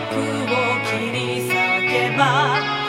幕を切り裂けば